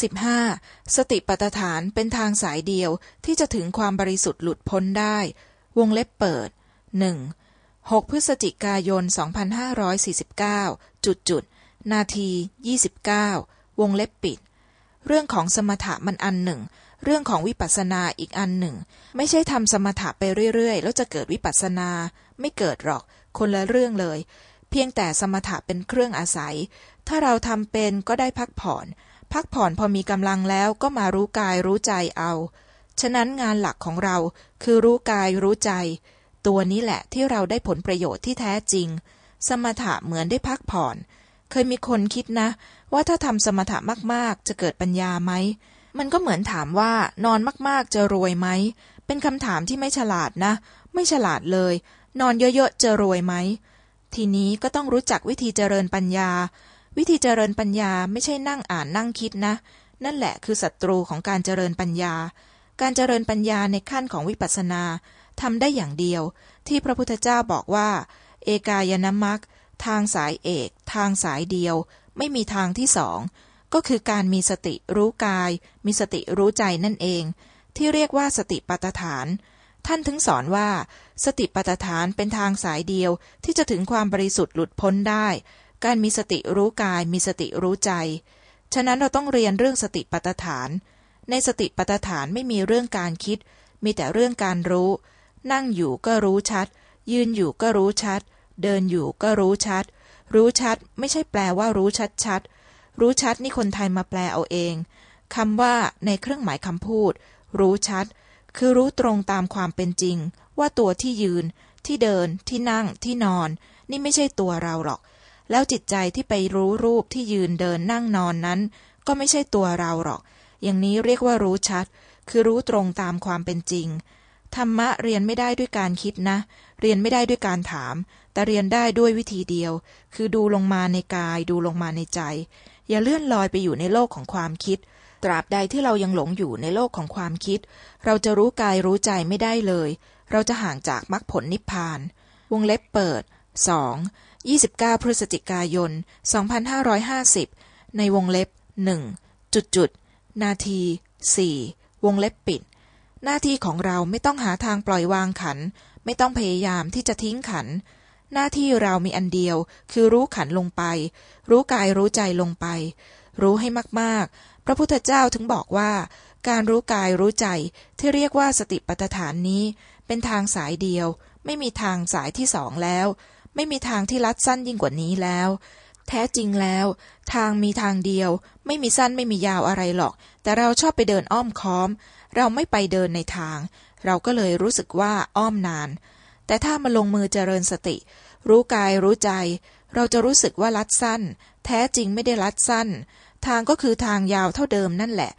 15. สติปัฏฐานเป็นทางสายเดียวที่จะถึงความบริสุทธิ์หลุดพ้นได้ วงเล็บเปิด 1. 6 พฤศจิกายน 2549 จุดจุด นาที 29 วงเล็บปิด เรื่องของสมถะมันอันหนึ่ง เรื่องของวิปัสสนาอีกอันหนึ่ง ไม่ใช่ทำสมถะไปเรื่อยๆ แล้วจะเกิดวิปัสสนา ไม่เกิดหรอก คนละเรื่องเลย เพียงแต่สมถะเป็นเครื่องอาศัย ถ้าเราทำเป็นก็ได้พักผ่อน พักผ่อนพอมีกำลังแล้วก็มารู้กายรู้ใจเอา ฉะนั้นงานหลักของเราคือรู้กายรู้ใจ ตัวนี้แหละที่เราได้ผลประโยชน์ที่แท้จริง สมถะเหมือนได้พักผ่อน เคยมีคนคิดนะ ว่าถ้าทำสมถะมากๆ จะเกิดปัญญาไหม มันก็เหมือนถามว่านอนมากๆจะรวยไหม เป็นคำถามที่ไม่ฉลาดนะ ไม่ฉลาดเลย นอนเยอะๆจะรวยไหมทีนี้ก็ต้องรู้จักวิธีเจริญปัญญา วิธีเจริญปัญญาไม่ใช่นั่งอ่านนั่งคิดนะ นั่นแหละคือศัตรูของการเจริญปัญญา การเจริญปัญญาในขั้นของวิปัสสนาทำได้อย่างเดียว ที่พระพุทธเจ้าบอกว่า เอกายนมัคทางสายเอก ทางสายเดียว ไม่มีทางที่สองก็คือการมีสติรู้กาย มีสติรู้ใจนั่นเอง ที่เรียกว่าสติปัฏฐาน ท่านถึงสอนว่า สติปัฏฐานเป็นทางสายเดียวที่จะถึงความบริสุทธิ์หลุดพ้นได้ การมีสติรู้กายมีสติรู้ใจ ฉะนั้นเราต้องเรียนเรื่องสติปัฏฐาน ในสติปัฏฐานไม่มีเรื่องการคิด มีแต่เรื่องการรู้ นั่งอยู่ก็รู้ชัด ยืนอยู่ก็รู้ชัด เดินอยู่ก็รู้ชัด รู้ชัดไม่ใช่แปลว่ารู้ชัดชัด รู้ชัดนี่คนไทยมาแปลเอาเองคำว่าในเครื่องหมายคำพูด รู้ชัด คือรู้ตรงตามความเป็นจริง ว่าตัวที่ยืน ที่เดิน ที่นั่ง ที่นอน นี่ไม่ใช่ตัวเราหรอก แล้วจิตใจที่ไปรู้รูปที่ยืนเดินนั่งนอนนั้น ก็ไม่ใช่ตัวเราหรอก อย่างนี้เรียกว่ารู้ชัด คือรู้ตรงตามความเป็นจริง ธรรมะเรียนไม่ได้ด้วยการคิดนะ เรียนไม่ได้ด้วยการถาม แต่เรียนได้ด้วยวิธีเดียว คือดูลงมาในกาย ดูลงมาในใจ อย่าเลื่อนลอยไปอยู่ในโลกของความคิด ตราบใดที่เรายังหลงอยู่ในโลกของความคิด เราจะรู้กายรู้ใจไม่ได้เลย เราจะห่างจากมรรคผลนิพพาน วงเล็บเปิด 2. 29 พฤศจิกายน 2550 ในวงเล็บ 1. จุดจุด นาที 4. วงเล็บปิด หน้าที่ของเราไม่ต้องหาทางปล่อยวางขัน ไม่ต้องพยายามที่จะทิ้งขัน หน้าที่เรามีอันเดียว คือรู้ขันลงไป รู้กายรู้ใจลงไป รู้ให้มากๆ พระพุทธเจ้าถึงบอกว่า การรู้กายรู้ใจที่เรียกว่าสติปัฏฐานนี้ เป็นทางสายเดียว ไม่มีทางสายที่สองแล้ว ไม่มีทางที่ลัดสั้นยิ่งกว่านี้แล้ว แท้จริงแล้ว ทางมีทางเดียว ไม่มีสั้นไม่มียาวอะไรหรอก แต่เราชอบไปเดินอ้อมค้อม เราไม่ไปเดินในทาง เราก็เลยรู้สึกว่าอ้อมนาน แต่ถ้ามาลงมือเจริญสติ รู้กายรู้ใจ เราจะรู้สึกว่าลัดสั้น แท้จริงไม่ได้ลัดสั้น ทางก็คือทางยาวเท่าเดิมนั่นแหละ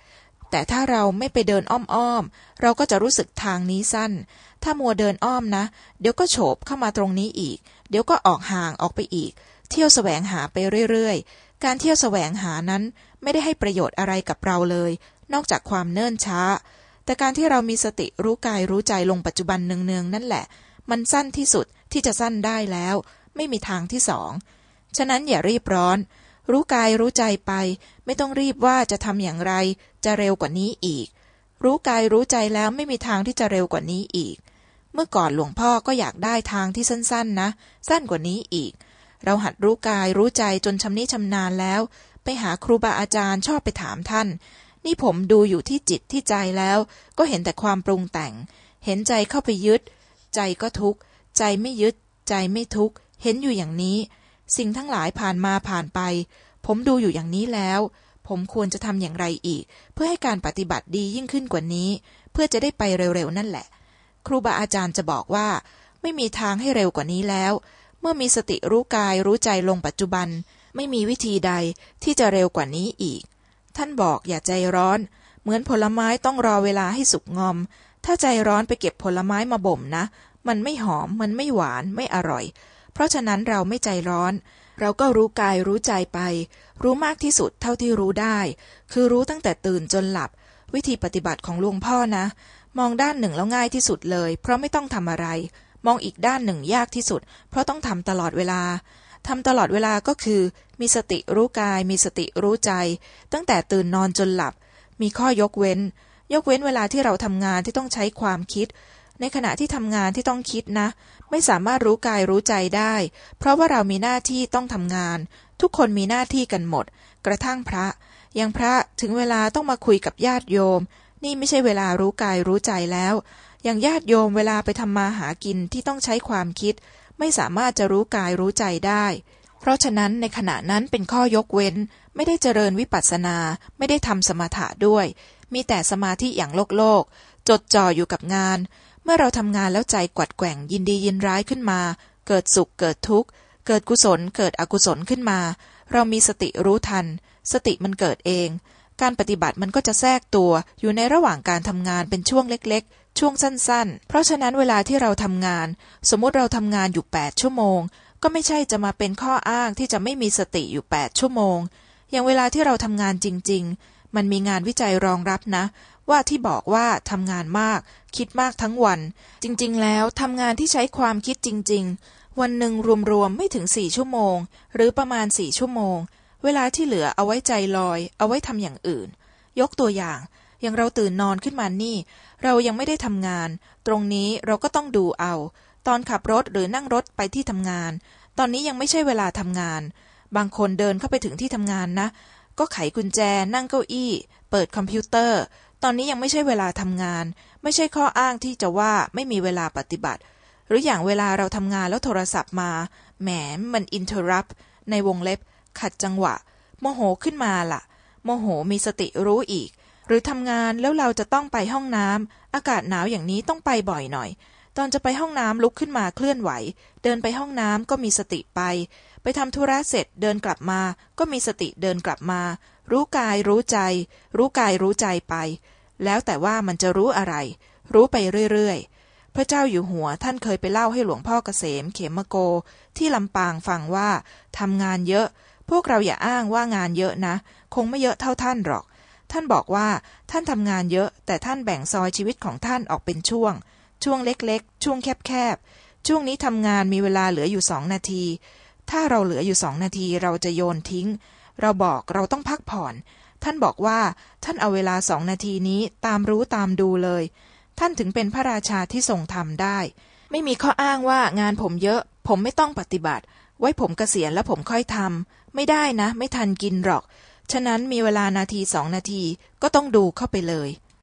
แต่ถ้าเราไม่ไปเดินอ้อมๆ เราก็จะรู้สึกทางนี้สั้น ถ้ามัวเดินอ้อมนะ เดี๋ยวก็โฉบเข้ามาตรงนี้อีก เดี๋ยวก็ออกห่างออกไปอีก เที่ยวแสวงหาไปเรื่อยๆ การเที่ยวแสวงหานั้นไม่ได้ให้ประโยชน์อะไรกับเราเลย นอกจากความเนิ่นช้า แต่การที่เรามีสติรู้กายรู้ใจลงปัจจุบันเนืองๆนั่นแหละ มันสั้นที่สุดที่จะสั้นได้แล้ว ไม่มีทางที่สอง ฉะนั้นอย่ารีบร้อน รู้กายรู้ใจไป ไม่ต้องรีบว่าจะทำอย่างไร จะเร็วกว่านี้อีก รู้กายรู้ใจแล้วไม่มีทางที่จะเร็วกว่านี้อีก เมื่อก่อนหลวงพ่อก็อยากได้ทางที่สั้นๆนะ สั้นกว่านี้อีก เราหัดรู้กายรู้ใจจนชำนิชำนาญแล้ว ไปหาครูบาอาจารย์ชอบไปถามท่าน นี่ผมดูอยู่ที่จิตที่ใจแล้ว ก็เห็นแต่ความปรุงแต่ง เห็นใจเข้าไปยึด ใจก็ทุกข์ ใจไม่ยึด ใจไม่ทุกข์ เห็นอยู่อย่างนี้ สิ่งทั้งหลายผ่านมาผ่านไป ผมดูอยู่อย่างนี้แล้ว ผมควรจะทำอย่างไรอีก เพื่อให้การปฏิบัติดียิ่งขึ้นกว่านี้ เพื่อจะได้ไปเร็วๆนั่นแหละ ครูบาอาจารย์จะบอกว่า ไม่มีทางให้เร็วกว่านี้แล้ว เมื่อมีสติรู้กายรู้ใจลงปัจจุบัน ไม่มีวิธีใดที่จะเร็วกว่านี้อีก ท่านบอกอย่าใจร้อน เหมือนผลไม้ต้องรอเวลาให้สุกงอม ถ้าใจร้อนไปเก็บผลไม้มาบ่มนะ มันไม่หอมมันไม่หวานไม่อร่อย เพราะฉะนั้นเราไม่ใจร้อน เราก็รู้กายรู้ใจไป รู้มากที่สุดเท่าที่รู้ได้ คือรู้ตั้งแต่ตื่นจนหลับ วิธีปฏิบัติของหลวงพ่อนะ มองด้านหนึ่งแล้วง่ายที่สุดเลย เพราะไม่ต้องทำอะไร มองอีกด้านหนึ่งยากที่สุด เพราะต้องทำตลอดเวลาทำตลอดเวลาก็คือ มีสติรู้กาย มีสติรู้ใจ ตั้งแต่ตื่นนอนจนหลับ มีข้อยกเว้น ยกเว้นเวลาที่เราทำงานที่ต้องใช้ความคิด ในขณะที่ทำงานที่ต้องคิดนะ ไม่สามารถรู้กายรู้ใจได้ เพราะว่าเรามีหน้าที่ต้องทำงาน ทุกคนมีหน้าที่กันหมด กระทั่งพระอย่างพระถึงเวลาต้องมาคุยกับญาติโยม นี่ไม่ใช่เวลารู้กายรู้ใจแล้ว อย่างญาติโยมเวลาไปทำมาหากินที่ต้องใช้ความคิด ไม่สามารถจะรู้กายรู้ใจได้ เพราะฉะนั้นในขณะนั้นเป็นข้อยกเว้น ไม่ได้เจริญวิปัสสนา ไม่ได้ทำสมถะด้วย มีแต่สมาธิอย่างโลกโลก จดจ่ออยู่กับงาน เมื่อเราทำงานแล้วใจกวัดแกว่งยินดียินร้ายขึ้นมา เกิดสุขเกิดทุกข์ เกิดกุศล เกิดอกุศลขึ้นมา เรามีสติรู้ทัน สติมันเกิดเอง การปฏิบัติมันก็จะแทรกตัวอยู่ในระหว่างการทำงานเป็นช่วงเล็กๆ ช่วงสั้นๆ เพราะฉะนั้นเวลาที่เราทำงาน สมมติเราทำงานอยู่ 8 ชั่วโมง ก็ไม่ใช่จะมาเป็นข้ออ้างที่จะไม่มีสติอยู่ 8 ชั่วโมง อย่างเวลาที่เราทำงานจริง ๆ มันมีงานวิจัยรองรับนะ ว่าที่บอกว่าทำงานมาก คิดมากทั้งวัน จริง ๆ แล้วทำงานที่ใช้ความคิดจริง ๆ วันหนึ่งรวมๆไม่ถึงสี่ชั่วโมง หรือประมาณสี่ชั่วโมง เวลาที่เหลือเอาไว้ใจลอย เอาไว้ทำอย่างอื่น ยกตัวอย่าง อย่างเราตื่นนอนขึ้นมานี่ เรายังไม่ได้ทำงาน ตรงนี้เราก็ต้องดูเอา ตอนขับรถหรือนั่งรถไปที่ทำงาน ตอนนี้ยังไม่ใช่เวลาทำงาน บางคนเดินเข้าไปถึงที่ทำงานนะ ก็ไขกุญแจนั่งเก้าอี้ เปิดคอมพิวเตอร์ ตอนนี้ยังไม่ใช่เวลาทำงาน ไม่ใช่ข้ออ้างที่จะว่าไม่มีเวลาปฏิบัติ หรืออย่างเวลาเราทำงานแล้วโทรศัพท์มา แหมมัน interrupt ในวงเล็บ ขัดจังหวะ โมโหขึ้นมาล่ะ โมโหมีสติรู้อีก หรือทำงานแล้วเราจะต้องไปห้องน้ำอากาศหนาวอย่างนี้ต้องไปบ่อยหน่อย ตอนจะไปห้องน้ำลุกขึ้นมาเคลื่อนไหว เดินไปห้องน้ำก็มีสติไป ไปทำธุระเสร็จเดินกลับมา ก็มีสติเดินกลับมา รู้กายรู้ใจ รู้กายรู้ใจไป แล้วแต่ว่ามันจะรู้อะไร รู้ไปเรื่อยๆพระเจ้าอยู่หัวท่านเคยไปเล่าให้หลวงพ่อเกษมเขมโก ที่ลำปางฟังว่าทำงานเยอะ พวกเราอย่าอ้างว่างานเยอะนะ คงไม่เยอะเท่าท่านหรอก ท่านบอกว่าท่านทำงานเยอะ แต่ท่านแบ่งซอยชีวิตของท่านออกเป็นช่วง ช่วงเล็กๆ ช่วงแคบๆ ช่วงนี้ทำงานมีเวลาเหลืออยู่สองนาที ถ้าเราเหลืออยู่สองนาทีเราจะโยนทิ้ง เราบอกเราต้องพักผ่อน ท่านบอกว่าท่านเอาเวลาสองนาทีนี้ตามรู้ตามดูเลย ท่านถึงเป็นพระราชาที่ทรงทำได้ ไม่มีข้ออ้างว่างานผมเยอะ ผมไม่ต้องปฏิบัติ ไว้ผมเกษียณแล้วผมค่อยทำไม่ได้นะ ไม่ทันกินหรอก ฉะนั้นมีเวลานาทีสองนาทีก็ต้องดูเข้าไปเลย